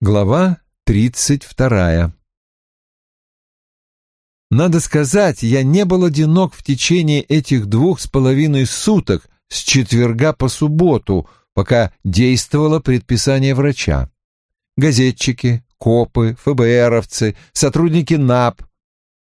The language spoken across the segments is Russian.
Глава тридцать вторая Надо сказать, я не был одинок в течение этих двух с половиной суток с четверга по субботу, пока действовало предписание врача. Газетчики, копы, ФБРовцы, сотрудники НАП.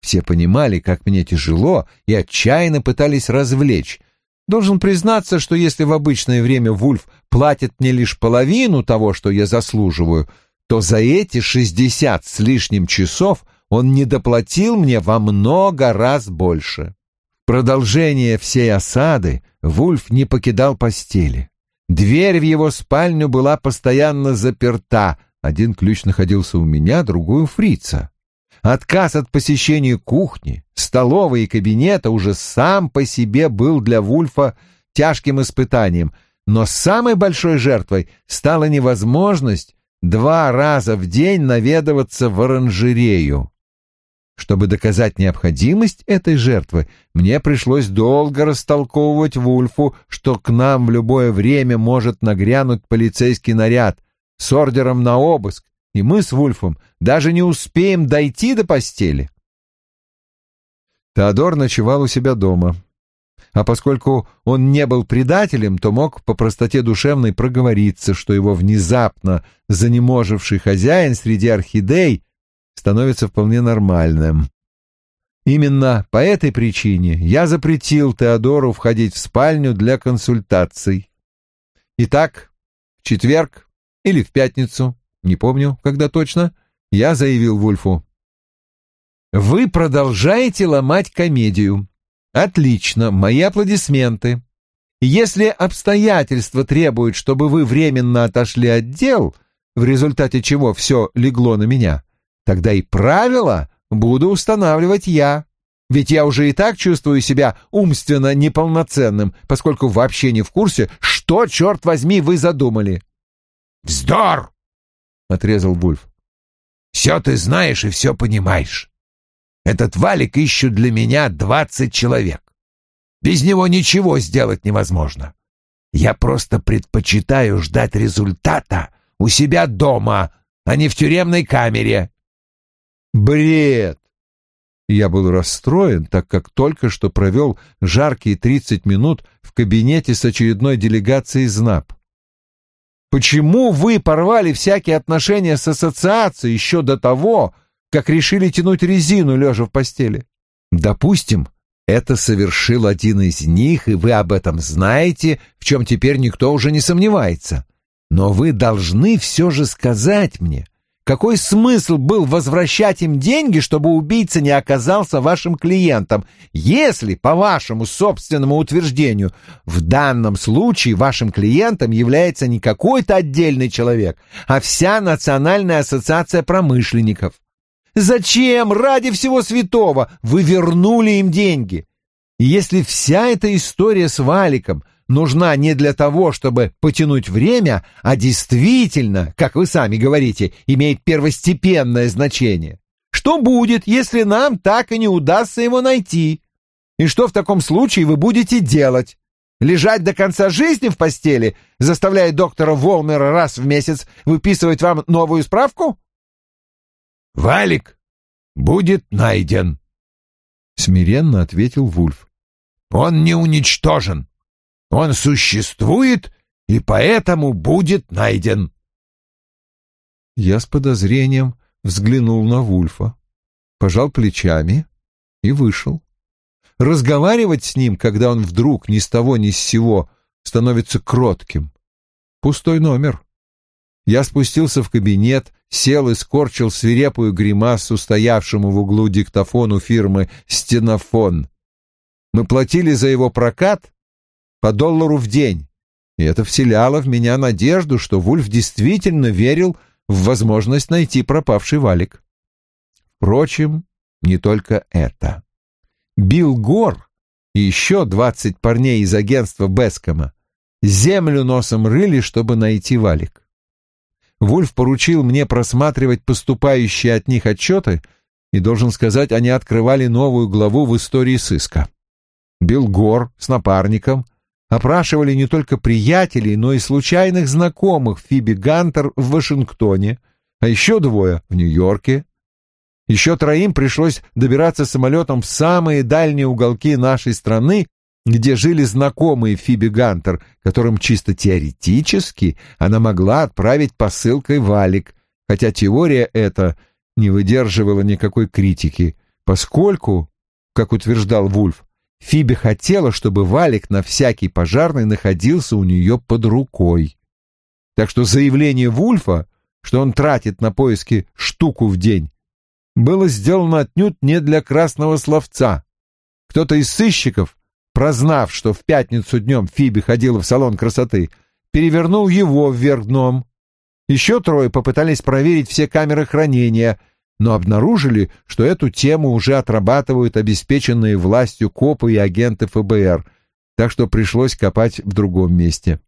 Все понимали, как мне тяжело, и отчаянно пытались развлечь. Должен признаться, что если в обычное время Вульф платит мне лишь половину того, что я заслуживаю — то за эти шестьдесят с лишним часов он не доплатил мне во много раз больше. Продолжение всей осады Вульф не покидал постели. Дверь в его спальню была постоянно заперта. Один ключ находился у меня, другой у фрица. Отказ от посещения кухни, столовой и кабинета уже сам по себе был для Вульфа тяжким испытанием, но самой большой жертвой стала невозможность два раза в день наведываться в оранжерею. Чтобы доказать необходимость этой жертвы, мне пришлось долго растолковывать Вульфу, что к нам в любое время может нагрянуть полицейский наряд с ордером на обыск, и мы с Вульфом даже не успеем дойти до постели. Теодор ночевал у себя дома а поскольку он не был предателем, то мог по простоте душевной проговориться, что его внезапно занеможивший хозяин среди орхидей становится вполне нормальным. Именно по этой причине я запретил Теодору входить в спальню для консультаций. Итак, в четверг или в пятницу, не помню, когда точно, я заявил Вульфу. «Вы продолжаете ломать комедию. Отлично, мои аплодисменты. Если обстоятельства требуют, чтобы вы временно отошли от дел, в результате чего все легло на меня, тогда и правила буду устанавливать я. Ведь я уже и так чувствую себя умственно неполноценным, поскольку вообще не в курсе, что, черт возьми, вы задумали. «Вздор!» — отрезал Вульф. «Все ты знаешь и все понимаешь. Этот валик ищут для меня двадцать человек. Без него ничего сделать невозможно. Я просто предпочитаю ждать результата у себя дома, а не в тюремной камере. Бред! Я был расстроен, так как только что провел жаркие тридцать минут в кабинете с очередной делегацией ЗНАП. Почему вы порвали всякие отношения с ассоциацией еще до того, как решили тянуть резину, лежа в постели. Допустим, это совершил один из них, и вы об этом знаете, в чем теперь никто уже не сомневается. Но вы должны все же сказать мне, какой смысл был возвращать им деньги, чтобы убийца не оказался вашим клиентом, если, по вашему собственному утверждению, в данном случае вашим клиентом является не какой-то отдельный человек, а вся Национальная ассоциация промышленников? Зачем ради всего святого вы вернули им деньги? Если вся эта история с Валиком нужна не для того, чтобы потянуть время, а действительно, как вы сами говорите, имеет первостепенное значение, что будет, если нам так и не удастся его найти? И что в таком случае вы будете делать? Лежать до конца жизни в постели, заставляя доктора Волмера раз в месяц выписывать вам новую справку? Валик будет найден, — смиренно ответил Вульф. Он не уничтожен. Он существует и поэтому будет найден. Я с подозрением взглянул на Вульфа, пожал плечами и вышел. Разговаривать с ним, когда он вдруг ни с того ни с сего становится кротким. Пустой номер. Я спустился в кабинет, сел и скорчил свирепую гримасу стоявшему в углу диктофону фирмы «Стенофон». Мы платили за его прокат по доллару в день, и это вселяло в меня надежду, что Вульф действительно верил в возможность найти пропавший валик. Впрочем, не только это. Билл Гор и еще двадцать парней из агентства Бескома землю носом рыли, чтобы найти валик. Вульф поручил мне просматривать поступающие от них отчеты, и, должен сказать, они открывали новую главу в истории сыска. Билл Гор с напарником опрашивали не только приятелей, но и случайных знакомых Фиби Гантер в Вашингтоне, а еще двое в Нью-Йорке. Еще троим пришлось добираться самолетом в самые дальние уголки нашей страны, где жили знакомые Фиби Гантер, которым чисто теоретически она могла отправить посылкой валик, хотя теория эта не выдерживала никакой критики, поскольку, как утверждал Вульф, Фиби хотела, чтобы валик на всякий пожарный находился у нее под рукой. Так что заявление Вульфа, что он тратит на поиски штуку в день, было сделано отнюдь не для красного словца. Кто-то из сыщиков, прознав, что в пятницу днем Фиби ходила в салон красоты, перевернул его вверх дном. Еще трое попытались проверить все камеры хранения, но обнаружили, что эту тему уже отрабатывают обеспеченные властью копы и агенты ФБР, так что пришлось копать в другом месте.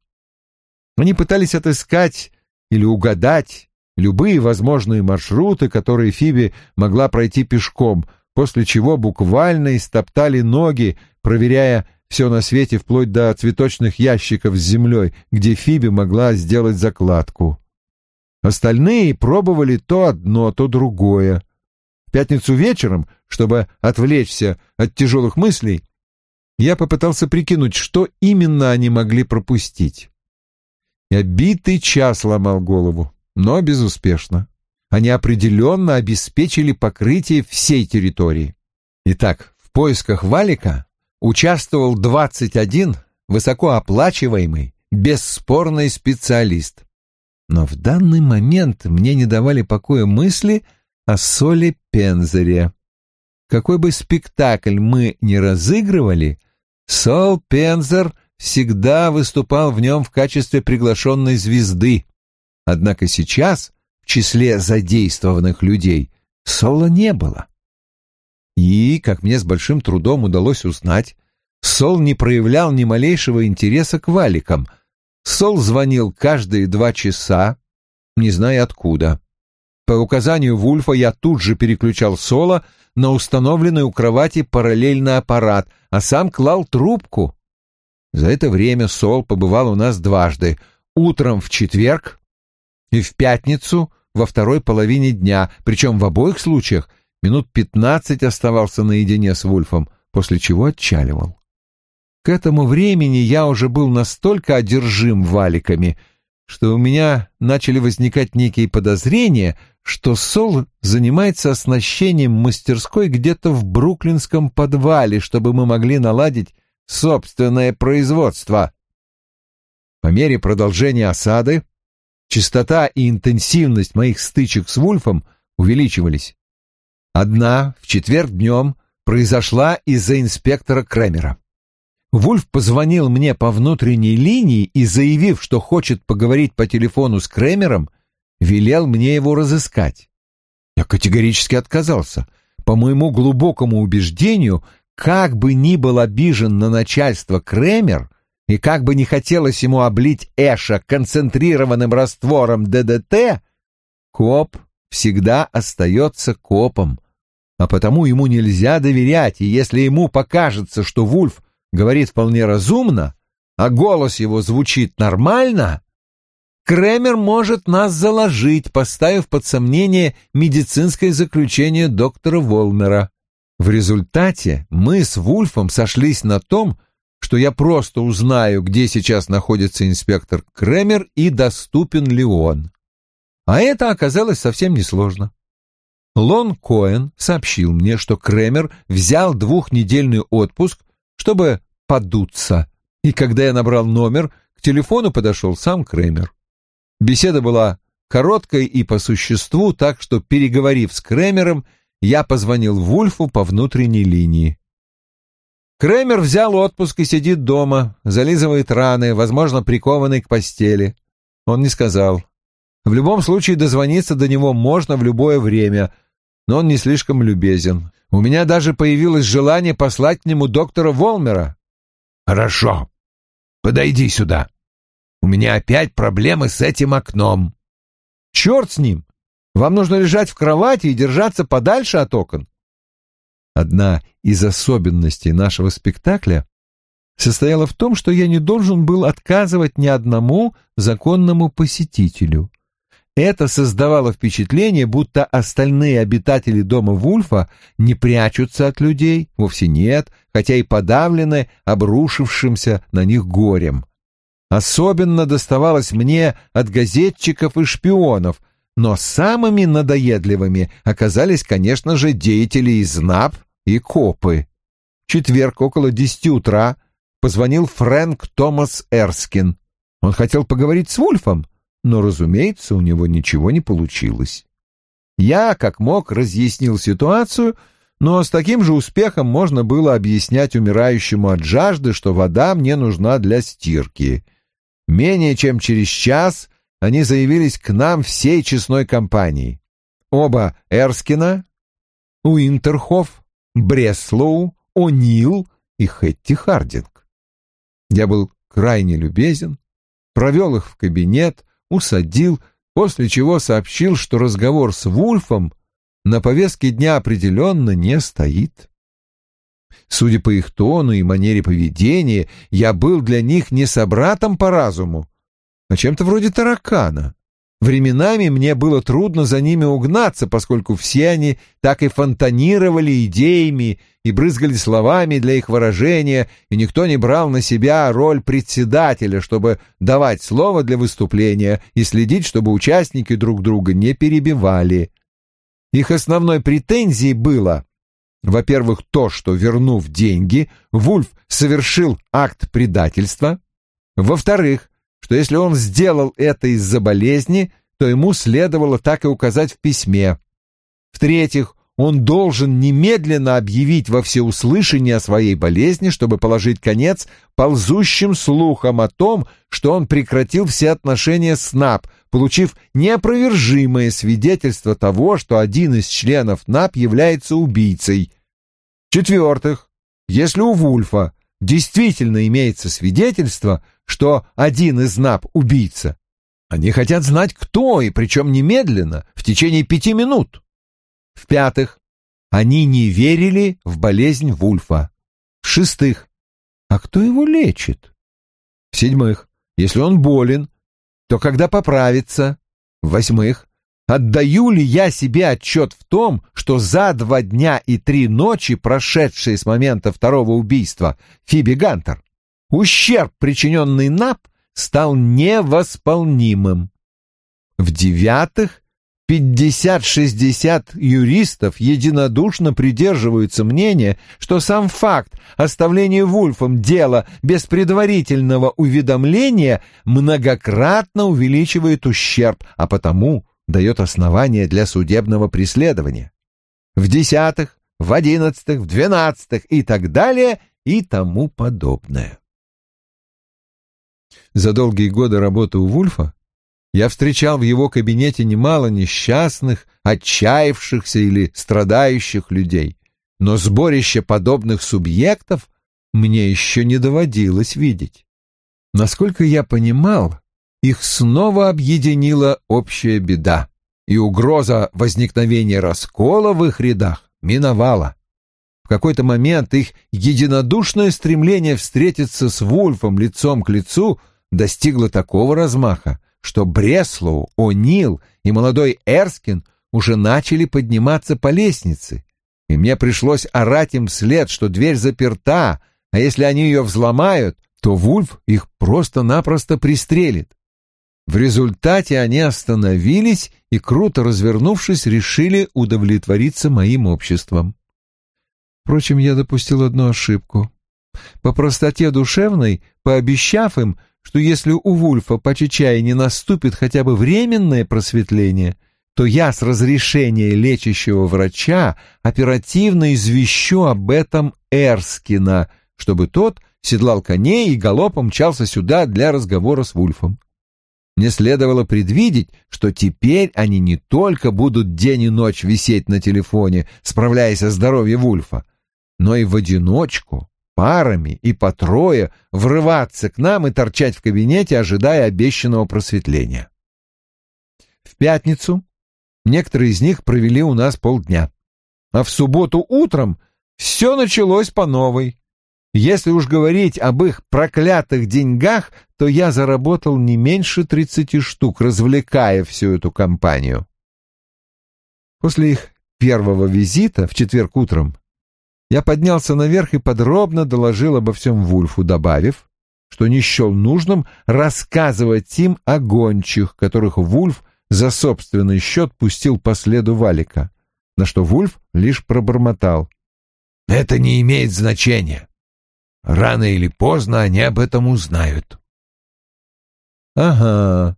Они пытались отыскать или угадать любые возможные маршруты, которые Фиби могла пройти пешком, после чего буквально истоптали ноги, проверяя все на свете вплоть до цветочных ящиков с землей, где Фиби могла сделать закладку. Остальные пробовали то одно, то другое. В пятницу вечером, чтобы отвлечься от тяжелых мыслей, я попытался прикинуть, что именно они могли пропустить. Я битый час ломал голову но безуспешно. Они определенно обеспечили покрытие всей территории. Итак, в поисках Валика участвовал 21 высокооплачиваемый, бесспорный специалист. Но в данный момент мне не давали покоя мысли о Соле Пензере. Какой бы спектакль мы ни разыгрывали, Сол Пензер всегда выступал в нем в качестве приглашенной звезды. Однако сейчас в числе задействованных людей Соло не было. И, как мне с большим трудом удалось узнать, Сол не проявлял ни малейшего интереса к валикам. Сол звонил каждые два часа, не зная откуда. По указанию Вульфа я тут же переключал Соло на установленный у кровати параллельный аппарат, а сам клал трубку. За это время Сол побывал у нас дважды. Утром в четверг и в пятницу во второй половине дня, причем в обоих случаях минут пятнадцать оставался наедине с Вульфом, после чего отчаливал. К этому времени я уже был настолько одержим валиками, что у меня начали возникать некие подозрения, что Сол занимается оснащением мастерской где-то в бруклинском подвале, чтобы мы могли наладить собственное производство. По мере продолжения осады Частота и интенсивность моих стычек с Вульфом увеличивались. Одна в четверг днем произошла из-за инспектора Кремера. Вульф позвонил мне по внутренней линии и, заявив, что хочет поговорить по телефону с Кремером, велел мне его разыскать. Я категорически отказался. По моему глубокому убеждению, как бы ни был обижен на начальство Кремер, и как бы не хотелось ему облить Эша концентрированным раствором ДДТ, коп всегда остается копом, а потому ему нельзя доверять, и если ему покажется, что Вульф говорит вполне разумно, а голос его звучит нормально, Кремер может нас заложить, поставив под сомнение медицинское заключение доктора Волмера. В результате мы с Вульфом сошлись на том, что я просто узнаю, где сейчас находится инспектор Кремер и доступен ли он. А это оказалось совсем несложно. Лон Коэн сообщил мне, что Кремер взял двухнедельный отпуск, чтобы подуться, и когда я набрал номер, к телефону подошел сам Кремер. Беседа была короткой и по существу, так что, переговорив с Кремером, я позвонил Вульфу по внутренней линии. Кремер взял отпуск и сидит дома, зализывает раны, возможно, прикованный к постели. Он не сказал. В любом случае дозвониться до него можно в любое время, но он не слишком любезен. У меня даже появилось желание послать к нему доктора Волмера. «Хорошо. Подойди сюда. У меня опять проблемы с этим окном». «Черт с ним! Вам нужно лежать в кровати и держаться подальше от окон. Одна из особенностей нашего спектакля состояла в том, что я не должен был отказывать ни одному законному посетителю. Это создавало впечатление, будто остальные обитатели дома Вульфа не прячутся от людей, вовсе нет, хотя и подавлены обрушившимся на них горем. Особенно доставалось мне от газетчиков и шпионов, но самыми надоедливыми оказались, конечно же, деятели из НАП и копы. В четверг около десяти утра позвонил Фрэнк Томас Эрскин. Он хотел поговорить с Вульфом, но, разумеется, у него ничего не получилось. Я, как мог, разъяснил ситуацию, но с таким же успехом можно было объяснять умирающему от жажды, что вода мне нужна для стирки. Менее чем через час они заявились к нам всей честной компанией. Оба Эрскина, Уинтерхоф, Бреслоу, О'Нил и Хэтти Хардинг. Я был крайне любезен, провел их в кабинет, усадил, после чего сообщил, что разговор с Вульфом на повестке дня определенно не стоит. Судя по их тону и манере поведения, я был для них не собратом по разуму, а чем-то вроде таракана. Временами мне было трудно за ними угнаться, поскольку все они так и фонтанировали идеями и брызгали словами для их выражения, и никто не брал на себя роль председателя, чтобы давать слово для выступления и следить, чтобы участники друг друга не перебивали. Их основной претензией было, во-первых, то, что, вернув деньги, Вульф совершил акт предательства, во-вторых, что если он сделал это из-за болезни, то ему следовало так и указать в письме. В-третьих, он должен немедленно объявить во всеуслышание о своей болезни, чтобы положить конец ползущим слухам о том, что он прекратил все отношения с НАП, получив неопровержимое свидетельство того, что один из членов НАП является убийцей. В-четвертых, если у Вульфа действительно имеется свидетельство, что один из НАП — убийца. Они хотят знать, кто, и причем немедленно, в течение пяти минут. В-пятых, они не верили в болезнь Вульфа. В-шестых, а кто его лечит? В-седьмых, если он болен, то когда поправится? В-восьмых, отдаю ли я себе отчет в том, что за два дня и три ночи, прошедшие с момента второго убийства Фиби Гантер, ущерб, причиненный НАП, стал невосполнимым. В-девятых, 50-60 юристов единодушно придерживаются мнения, что сам факт оставления Вульфом дела без предварительного уведомления многократно увеличивает ущерб, а потому дает основания для судебного преследования. В десятых, в одиннадцатых, в двенадцатых и так далее и тому подобное. За долгие годы работы у Вульфа я встречал в его кабинете немало несчастных, отчаявшихся или страдающих людей, но сборище подобных субъектов мне еще не доводилось видеть. Насколько я понимал, их снова объединила общая беда, и угроза возникновения раскола в их рядах миновала. В какой-то момент их единодушное стремление встретиться с Вульфом лицом к лицу – достигла такого размаха, что Бреслоу, О'Нил и молодой Эрскин уже начали подниматься по лестнице, и мне пришлось орать им вслед, что дверь заперта, а если они ее взломают, то Вульф их просто-напросто пристрелит. В результате они остановились и, круто развернувшись, решили удовлетвориться моим обществом. Впрочем, я допустил одну ошибку. По простоте душевной, пообещав им, что если у Вульфа по чечае наступит хотя бы временное просветление, то я с разрешения лечащего врача оперативно извещу об этом Эрскина, чтобы тот седлал коней и галопом мчался сюда для разговора с Вульфом. Мне следовало предвидеть, что теперь они не только будут день и ночь висеть на телефоне, справляясь о здоровье Вульфа, но и в одиночку парами и по трое врываться к нам и торчать в кабинете, ожидая обещанного просветления. В пятницу некоторые из них провели у нас полдня, а в субботу утром все началось по новой. Если уж говорить об их проклятых деньгах, то я заработал не меньше тридцати штук, развлекая всю эту компанию. После их первого визита в четверг утром я поднялся наверх и подробно доложил обо всем Вульфу, добавив, что не счел нужным рассказывать им о гончих, которых Вульф за собственный счет пустил по следу Валика, на что Вульф лишь пробормотал. «Это не имеет значения. Рано или поздно они об этом узнают». «Ага.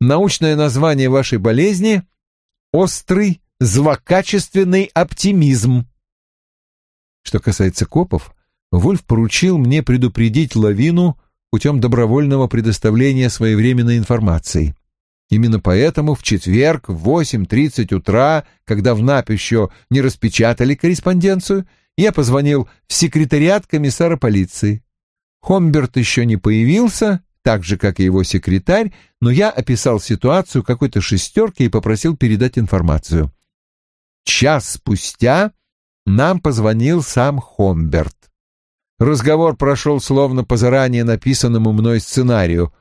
Научное название вашей болезни — острый злокачественный оптимизм». Что касается копов, Вульф поручил мне предупредить лавину путем добровольного предоставления своевременной информации. Именно поэтому в четверг в 8.30 утра, когда в НАП еще не распечатали корреспонденцию, я позвонил в секретариат комиссара полиции. Хомберт еще не появился, так же, как и его секретарь, но я описал ситуацию какой-то шестерке и попросил передать информацию. Час спустя нам позвонил сам Хомберт. Разговор прошел словно по заранее написанному мной сценарию.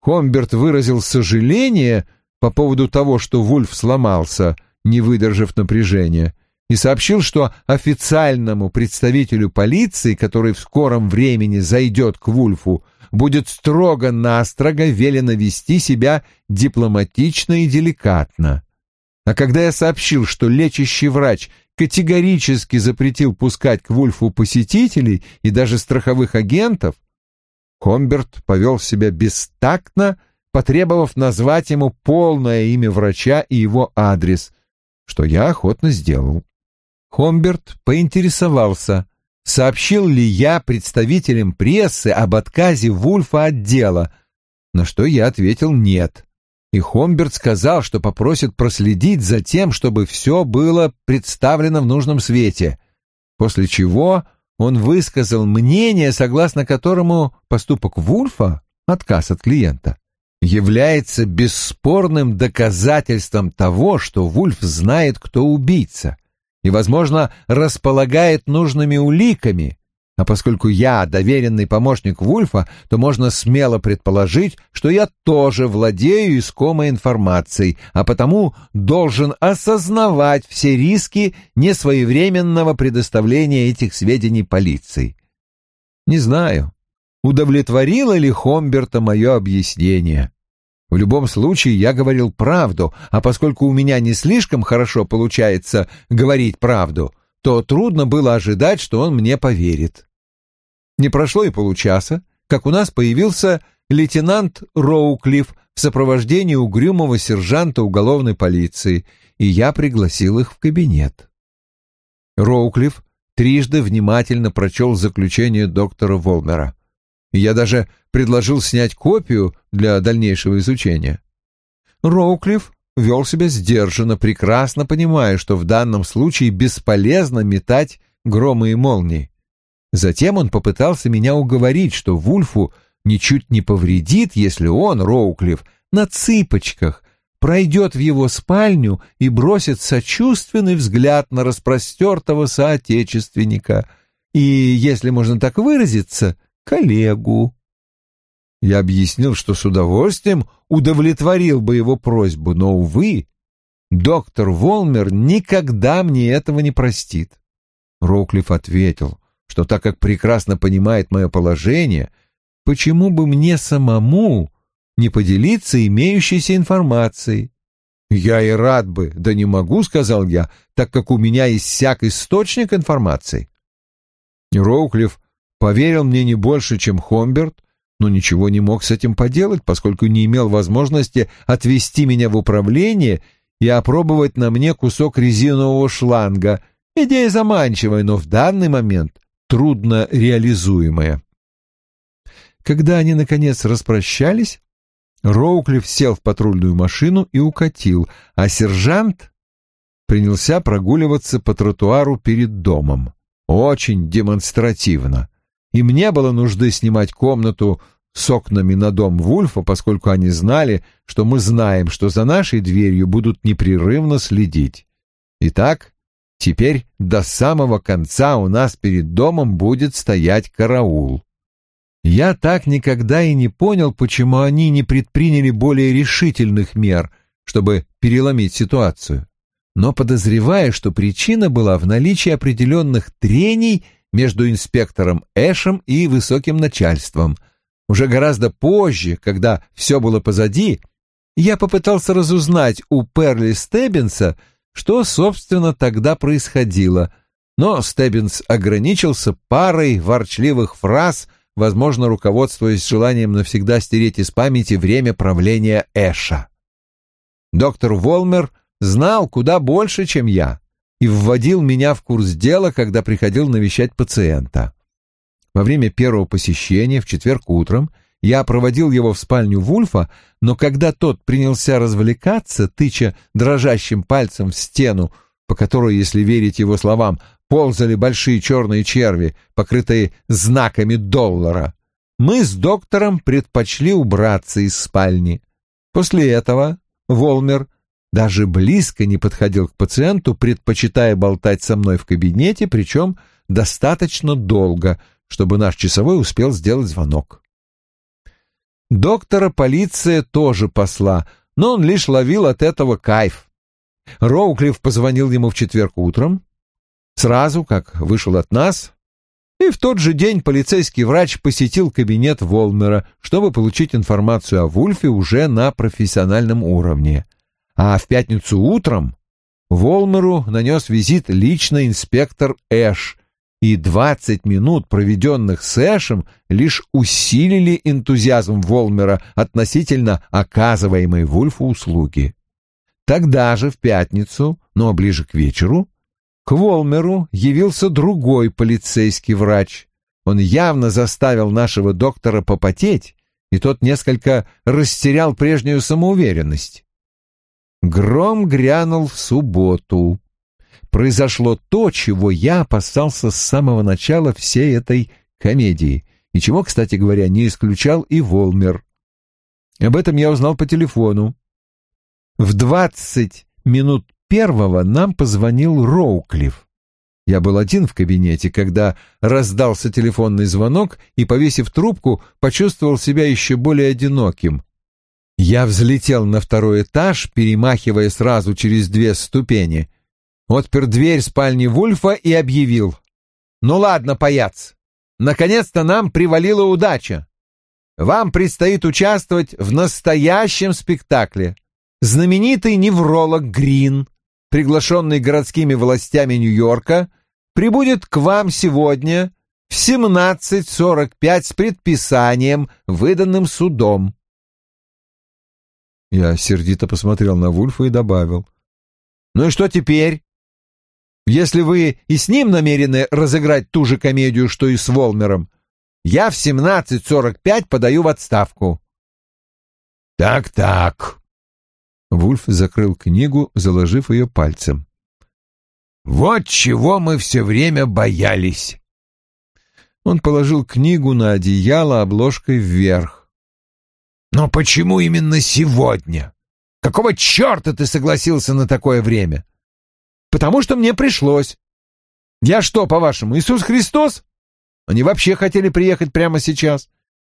Хомберт выразил сожаление по поводу того, что Вульф сломался, не выдержав напряжения, и сообщил, что официальному представителю полиции, который в скором времени зайдет к Вульфу, будет строго-настрого велено вести себя дипломатично и деликатно. А когда я сообщил, что лечащий врач категорически запретил пускать к Вульфу посетителей и даже страховых агентов, Комберт повел себя бестактно, потребовав назвать ему полное имя врача и его адрес, что я охотно сделал. Хомберт поинтересовался, сообщил ли я представителям прессы об отказе Вульфа от дела, на что я ответил «нет» и Хомберт сказал, что попросит проследить за тем, чтобы все было представлено в нужном свете, после чего он высказал мнение, согласно которому поступок Вульфа, отказ от клиента, является бесспорным доказательством того, что Вульф знает, кто убийца, и, возможно, располагает нужными уликами, а поскольку я доверенный помощник Вульфа, то можно смело предположить, что я тоже владею искомой информацией, а потому должен осознавать все риски несвоевременного предоставления этих сведений полиции. Не знаю, удовлетворило ли Хомберта мое объяснение. В любом случае я говорил правду, а поскольку у меня не слишком хорошо получается говорить правду, то трудно было ожидать, что он мне поверит. Не прошло и получаса, как у нас появился лейтенант Роуклифф в сопровождении угрюмого сержанта уголовной полиции, и я пригласил их в кабинет. Роуклифф трижды внимательно прочел заключение доктора Волмера. Я даже предложил снять копию для дальнейшего изучения. Роуклифф вел себя сдержанно, прекрасно понимая, что в данном случае бесполезно метать громы и молнии. Затем он попытался меня уговорить, что Вульфу ничуть не повредит, если он, Роуклифф, на цыпочках пройдет в его спальню и бросит сочувственный взгляд на распростертого соотечественника и, если можно так выразиться, коллегу. Я объяснил, что с удовольствием удовлетворил бы его просьбу, но, увы, доктор Волмер никогда мне этого не простит. Роуклифф ответил — что так как прекрасно понимает мое положение, почему бы мне самому не поделиться имеющейся информацией? Я и рад бы, да не могу, сказал я, так как у меня есть всяк источник информации. Роуклифф поверил мне не больше, чем Хомберт, но ничего не мог с этим поделать, поскольку не имел возможности отвести меня в управление и опробовать на мне кусок резинового шланга. Идея заманчивая, но в данный момент трудно реализуемое. Когда они, наконец, распрощались, Роуклифф сел в патрульную машину и укатил, а сержант принялся прогуливаться по тротуару перед домом. Очень демонстративно. Им не было нужды снимать комнату с окнами на дом Вульфа, поскольку они знали, что мы знаем, что за нашей дверью будут непрерывно следить. Итак, Теперь до самого конца у нас перед домом будет стоять караул. Я так никогда и не понял, почему они не предприняли более решительных мер, чтобы переломить ситуацию. Но подозревая, что причина была в наличии определенных трений между инспектором Эшем и высоким начальством. Уже гораздо позже, когда все было позади, я попытался разузнать у Перли Стеббинса, что, собственно, тогда происходило, но Стеббинс ограничился парой ворчливых фраз, возможно, руководствуясь желанием навсегда стереть из памяти время правления Эша. Доктор Волмер знал куда больше, чем я, и вводил меня в курс дела, когда приходил навещать пациента. Во время первого посещения в четверг утром я проводил его в спальню Вульфа, но когда тот принялся развлекаться, тыча дрожащим пальцем в стену, по которой, если верить его словам, ползали большие черные черви, покрытые знаками доллара, мы с доктором предпочли убраться из спальни. После этого Волмер даже близко не подходил к пациенту, предпочитая болтать со мной в кабинете, причем достаточно долго, чтобы наш часовой успел сделать звонок. Доктора полиция тоже посла, но он лишь ловил от этого кайф. Роуклифф позвонил ему в четверг утром, сразу как вышел от нас, и в тот же день полицейский врач посетил кабинет Волмера, чтобы получить информацию о Вульфе уже на профессиональном уровне. А в пятницу утром Волмеру нанес визит лично инспектор Эш, и двадцать минут, проведенных с Эшем, лишь усилили энтузиазм Волмера относительно оказываемой Вульфу услуги. Тогда же, в пятницу, но ближе к вечеру, к Волмеру явился другой полицейский врач. Он явно заставил нашего доктора попотеть, и тот несколько растерял прежнюю самоуверенность. Гром грянул в субботу произошло то, чего я опасался с самого начала всей этой комедии, и чего, кстати говоря, не исключал и Волмер. Об этом я узнал по телефону. В двадцать минут первого нам позвонил Роуклифф. Я был один в кабинете, когда раздался телефонный звонок и, повесив трубку, почувствовал себя еще более одиноким. Я взлетел на второй этаж, перемахивая сразу через две ступени отпер дверь спальни Вульфа и объявил. «Ну ладно, паяц, наконец-то нам привалила удача. Вам предстоит участвовать в настоящем спектакле. Знаменитый невролог Грин, приглашенный городскими властями Нью-Йорка, прибудет к вам сегодня в 17.45 с предписанием, выданным судом. Я сердито посмотрел на Вульфа и добавил. «Ну и что теперь? Если вы и с ним намерены разыграть ту же комедию, что и с Волмером, я в 17.45 подаю в отставку. Так-так. Вульф закрыл книгу, заложив ее пальцем. Вот чего мы все время боялись. Он положил книгу на одеяло обложкой вверх. Но почему именно сегодня? Какого черта ты согласился на такое время? — потому что мне пришлось. Я что, по-вашему, Иисус Христос? Они вообще хотели приехать прямо сейчас.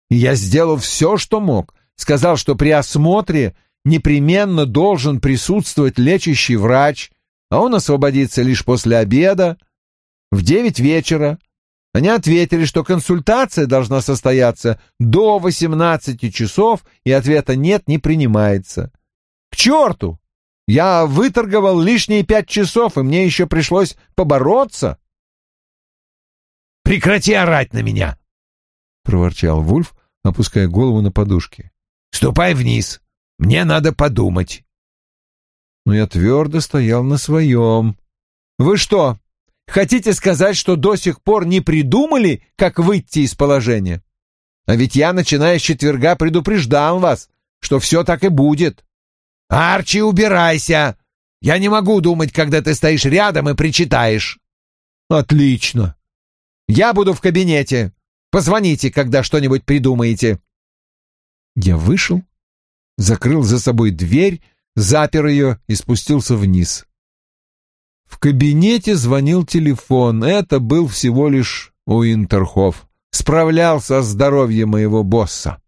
И я сделал все, что мог. Сказал, что при осмотре непременно должен присутствовать лечащий врач, а он освободится лишь после обеда, в девять вечера. Они ответили, что консультация должна состояться до восемнадцати часов, и ответа «нет» не принимается. К черту! Я выторговал лишние пять часов, и мне еще пришлось побороться. «Прекрати орать на меня!» — проворчал Вульф, опуская голову на подушки. «Ступай вниз. Мне надо подумать». Но я твердо стоял на своем. «Вы что, хотите сказать, что до сих пор не придумали, как выйти из положения? А ведь я, начиная с четверга, предупреждал вас, что все так и будет». «Арчи, убирайся! Я не могу думать, когда ты стоишь рядом и причитаешь». «Отлично. Я буду в кабинете. Позвоните, когда что-нибудь придумаете». Я вышел, закрыл за собой дверь, запер ее и спустился вниз. В кабинете звонил телефон. Это был всего лишь Уинтерхоф. Справлялся о здоровье моего босса.